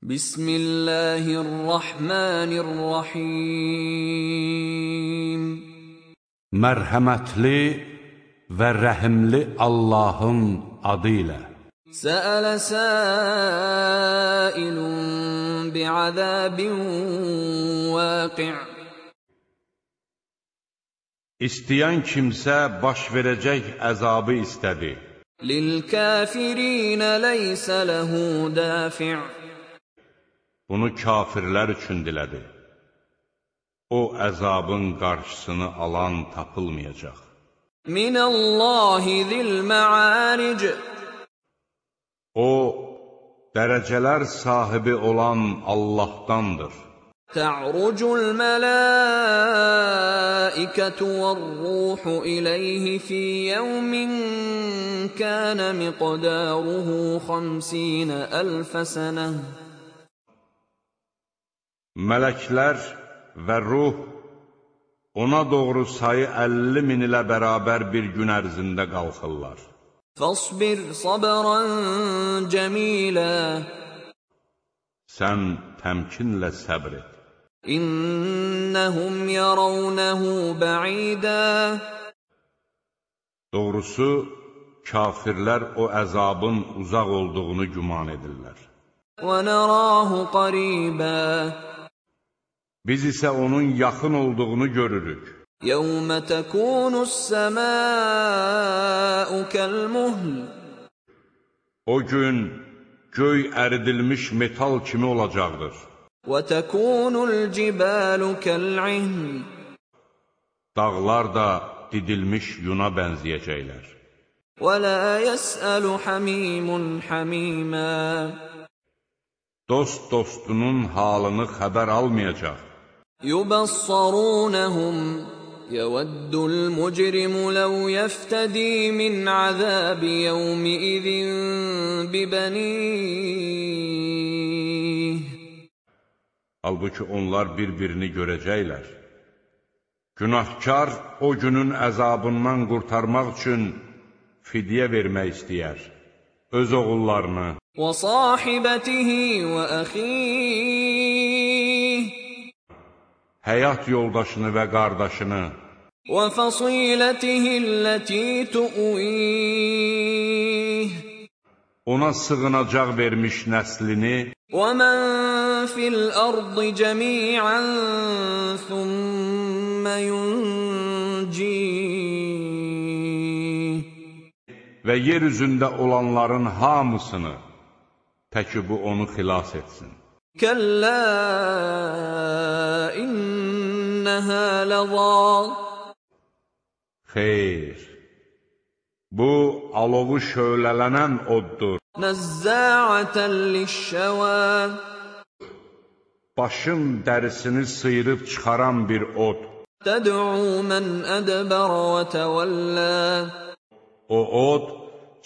Bismillahirrahmanirrahim. Mərhəmətli və rəhimli Allahın adı ilə. Səələ səilun bi'azabin vaqi' İstəyən kimsə baş verəcək əzabı istədi. Lil-kafirin leysə lehu dafi' bunu kafirlər üçün dilədi. O əzabın qarşısını alan tapılmayacaq. Minallahi zil ma'aric O dərəcələr sahibi olan Allahdandır. Ta'rucul mələikətü vəl-ruhu iləyhi fi yevmin kənə miqdaruhu xamsinə əlfə sənəh Mələklər və ruh ona doğru sayı 50 min ilə bərabər bir gün ərzində qalxırlar. فاصبر صبرا جميلا Sən təmkinlə səbr et. إنهم يرونه بعيدا Doğrusu, kafirlər o əzabın uzaq olduğunu güman edirlər. ونراه قريبا Biz isə onun yaxın olduğunu görürük. يوم تكون السماء كالمهل O gün göy əridilmiş metal kimi olacaqdır. وتكون الجبال كالعهن Dağlar da didilmiş yuna bənzəyəcəklər. ولا يسأل حميم حميما Dost dostunun halını xəbər almayacaq. يبصرونهم يود المجرم لو يفتدي من عذاب يومئذ ببنيه Halbuki onlar bir-birini görəcəklər. Günahkar o günün əzabından qurtarmaq üçün fidyə vermək istəyər. Öz oğullarını, وصاحبته وأخيه həyat yoldaşını və qardaşını və fasilətihilləti tu'ih ona sığınacaq vermiş nəslini və mən fil ardı cəmiən thumma yuncih və yer üzündə olanların hamısını təki bu onu xilas etsin. Kəllə innəhə ləzâ Xeyr, bu alovu şölələnən oddur. Nəzzəətən lişşəvən Başın dərisini sıyırıb çıxaran bir od. Təd'u mən ədbər və təvəllə O od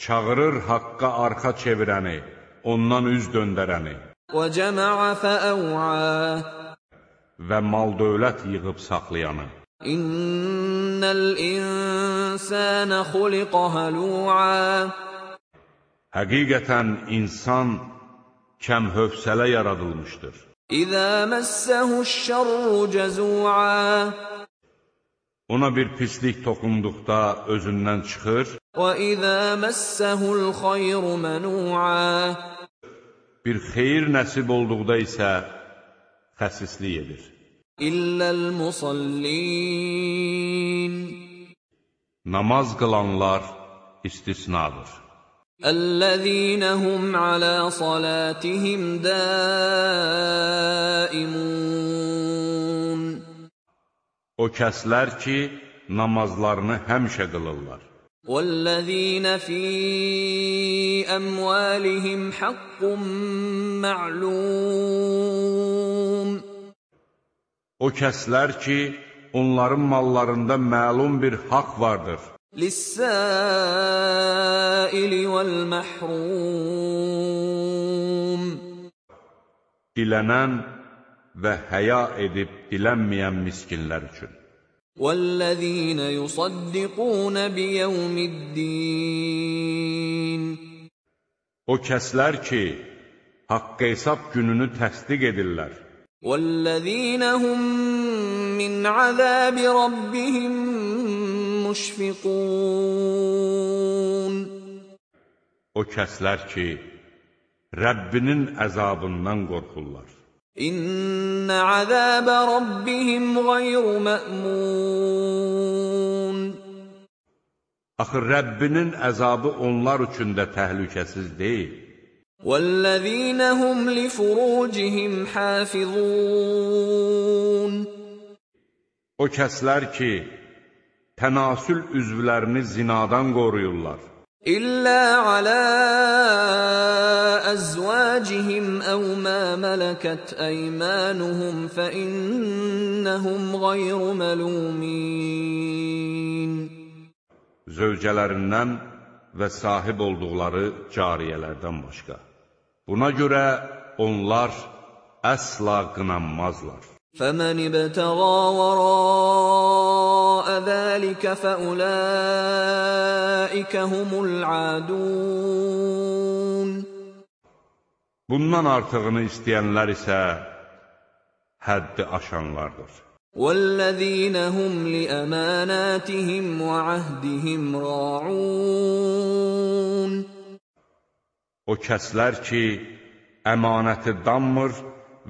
çağırır haqqa arxa çevirəni, ondan üz döndərəni və cəma'a fəəv'a və mal-dövlət yığıb saxlayanı. İnnəl insənə xuliqə həlu'a Həqiqətən insan kəm hövsələ yaradılmışdır. İzə məssəhuş-şərru cəzu'a Ona bir pislik toxunduqda özündən çıxır. Və izə məssəhul-xeyru mənu'a bir xeyir nəsib olduqda isə xəsislik edir. İlləl musallin Namaz qılanlar istisnadır. Əl-ləzīnəhum alə salatihim daimun O kəslər ki, namazlarını həmişə qılırlar. والذين في أموالهم حق معلوم O kəslər ki, onların mallarında məlum bir haqq vardır. للسائل والمحروم Dilənən və həya edib dilənməyən miskinlər üçün. والذين يصدقون بيوم الدين O kəslər ki, haqq hesab gününü təsdiq edirlər. والذين هم من عذاب ربهم مشفقون O kəslər ki, Rəbbinin əzabından qorxurlar. إن عذاب ربهم غير مأمون Axı Rəbbinin əzabı onlar üçün də təhlükəsiz deyil. والذين هم لفروجهم حافظون O kəslər ki, tənasül üzvlərini zinadan qoruyurlar. إلا على أزواجهم أو ما ملكت أيمانهم فإنهم غير ملومين Zövcələrindən və sahib olduqları cariyələrdən başqa. Buna görə onlar əsla qınanmazlar. فمن ابتغى وراء ذلك فأولئك هم العادون Bundan artığını istəyənlər isə həddi aşanlardır. والذين هم لأماناتهم وعهدهم راعون O kəslər ki, əmanəti danmır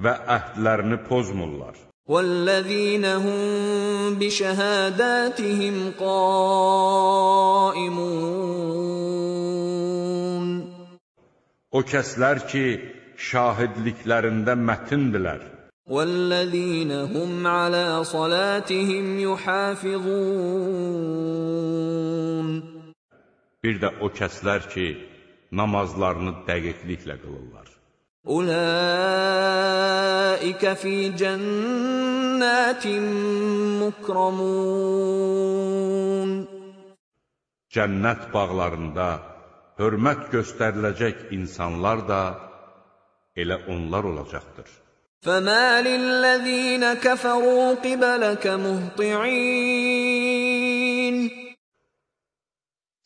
və əhdlərini pozmurlar. والذين هم بشهاداتهم قائمون O kəslər ki, şahidliklərində mətindirlər. والذين هم على صلاتهم يحافظون Bir də o kəslər ki, namazlarını dəqiqliklə qılırlar. أولئك في جنات مكرمون Cənnət bağlarında hörmət göstəriləcək insanlar da elə onlar olacaqdır. فمال الذين كفروا قبلك مهطعين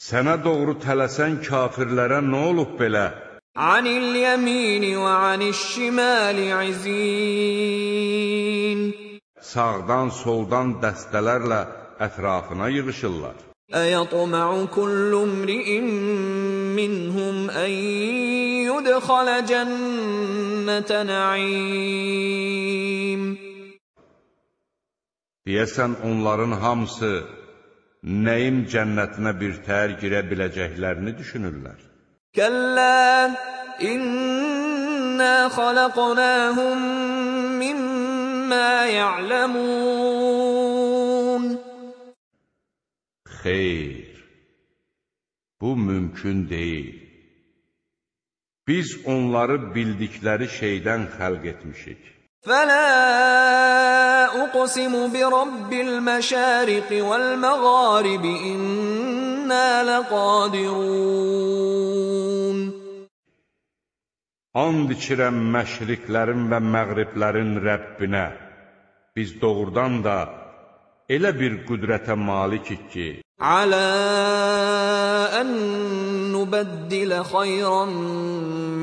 Sənə doğru tələsən kafirlərə nə olub belə? عن اليمين وعن الشمال عزين Sağdan, soldan dəstələrlə ətrafına yığışırlar. أيطمع كل امرئ منهم أن يدخل جنة نعيم Deyəsən onların hamısı nəyim cənnətinə bir tər girə biləcəklərini düşünürlər. كلا إنا خلقناهم مما يعلمون Xeyr, bu mümkün deyil. Biz onları bildikləri şeydən xəlq etmişik. فلا أقسم برب المشارق والمغارب إنا لقادرون And içirəm məşriqlərin və məğriblərin Rəbbinə. Biz doğrudan da elə bir qüdrətə malikik ki, على أن نبدل خيرا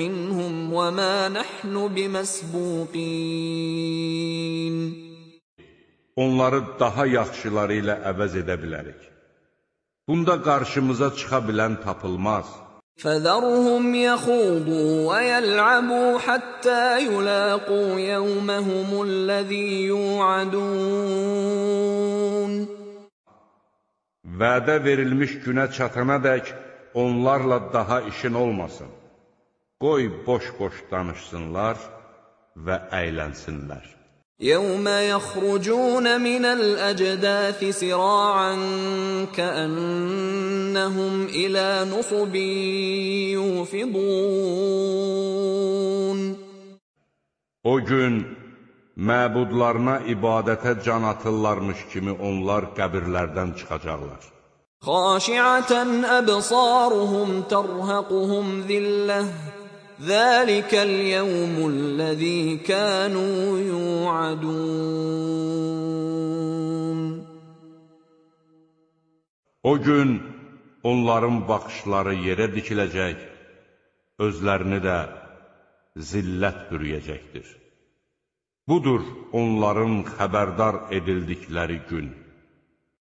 منهم وما نحن بمسبوقين onları daha yaxşıları ilə əvəz edə bilərik. Bunda qarşımıza çıxa bilən tapılmaz. فذرهم يخوضوا ويلعبوا حتى يلاقوا يومهم الذي يوعدون Vədə verilmiş günə çatana dək onlarla daha işin olmasın. Qoy boş-boş danışsınlar və əylənsinlər. يوم يخرجون من الأجداث سراعا كأنهم إلى نصب يوفضون O gün məbudlarına ibadətə can atırlarmış kimi onlar qəbirlərdən çıxacaqlar. Xaşiətən əbsaruhum tərhəquhum zilləh, zəlikəl yəvmüllədī kənu yuadun. O gün onların baxışları yerə dikiləcək, özlərini də zillət bürüyəcəkdir. Budur onların xəbərdar edildikləri gün.